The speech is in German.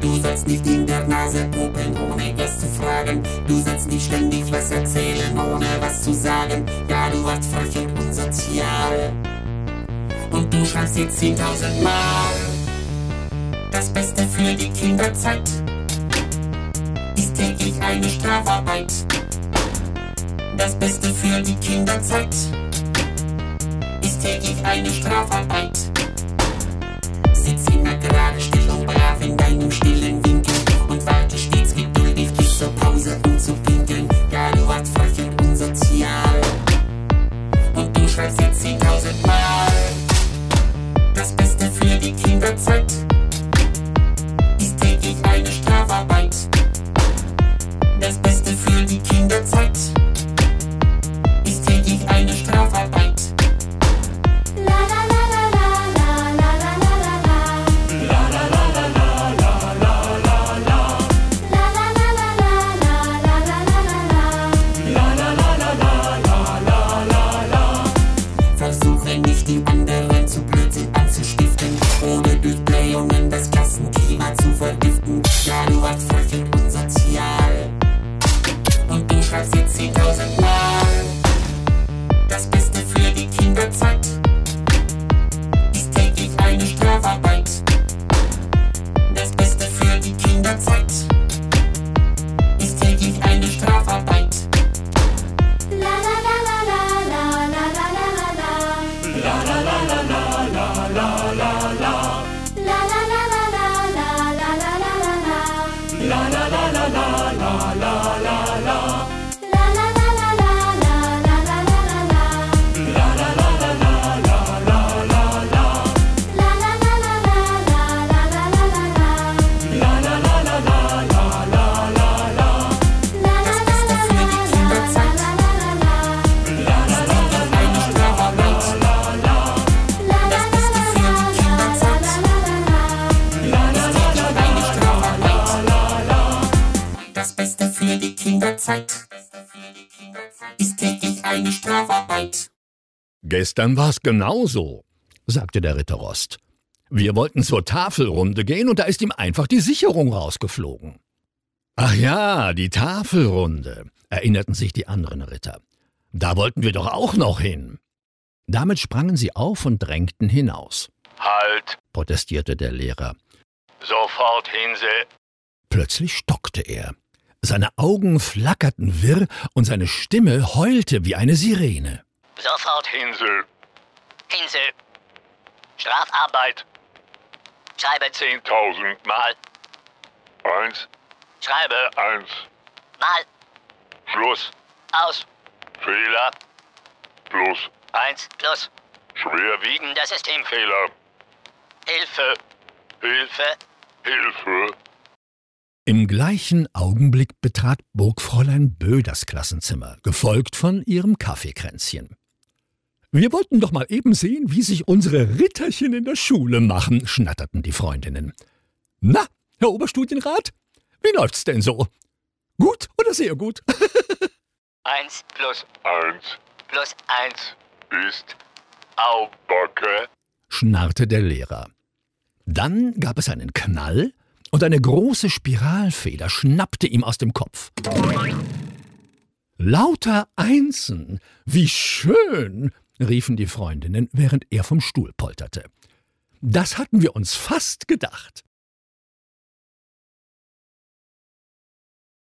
Du sollst nicht in der Nase popeln, ohne es zu fragen. Du sollst nicht ständig was erzählen, ohne was zu sagen. Ja, du warst frech und unsozial. Und du schreibst jetzt 10.000 Mal. Das Beste für die Kinderzeit ist täglich eine Strafarbeit. Das Beste für die Kinderzeit ist täglich eine Strafarbeit. Sitz immer gerade still und brav in deinem stillen Winkel Und du schreibst jetzt 10.000 Mal. Das Beste für die Kinderzeit Kinderzeit ist täglich eine Strafarbeit. Gestern war's genauso, sagte der Ritter Rost. Wir wollten zur Tafelrunde gehen und da ist ihm einfach die Sicherung rausgeflogen. Ach ja, die Tafelrunde, erinnerten sich die anderen Ritter. Da wollten wir doch auch noch hin. Damit sprangen sie auf und drängten hinaus. Halt! protestierte der Lehrer. Sofort Hinsel! Plötzlich stockte er. Seine Augen flackerten wirr und seine Stimme heulte wie eine Sirene. Sofort Hinsel! Hinsel! Strafarbeit! Schreibe 10.000 Mal! Eins! Schreibe eins! Mal! Schluss! Aus! Fehler! Plus! Eins plus! Schwerwiegender Systemfehler! Hilfe! Hilfe! Hilfe! Im gleichen Augenblick betrat Burgfräulein Bö das Klassenzimmer, gefolgt von ihrem Kaffeekränzchen. Wir wollten doch mal eben sehen, wie sich unsere Ritterchen in der Schule machen, schnatterten die Freundinnen. Na, Herr Oberstudienrat, wie läuft's denn so? Gut oder sehr gut? Eins plus eins plus eins ist Aubacke. schnarrte der Lehrer. Dann gab es einen Knall und eine große Spiralfeder schnappte ihm aus dem Kopf. Lauter Einsen, wie schön, riefen die Freundinnen, während er vom Stuhl polterte. Das hatten wir uns fast gedacht.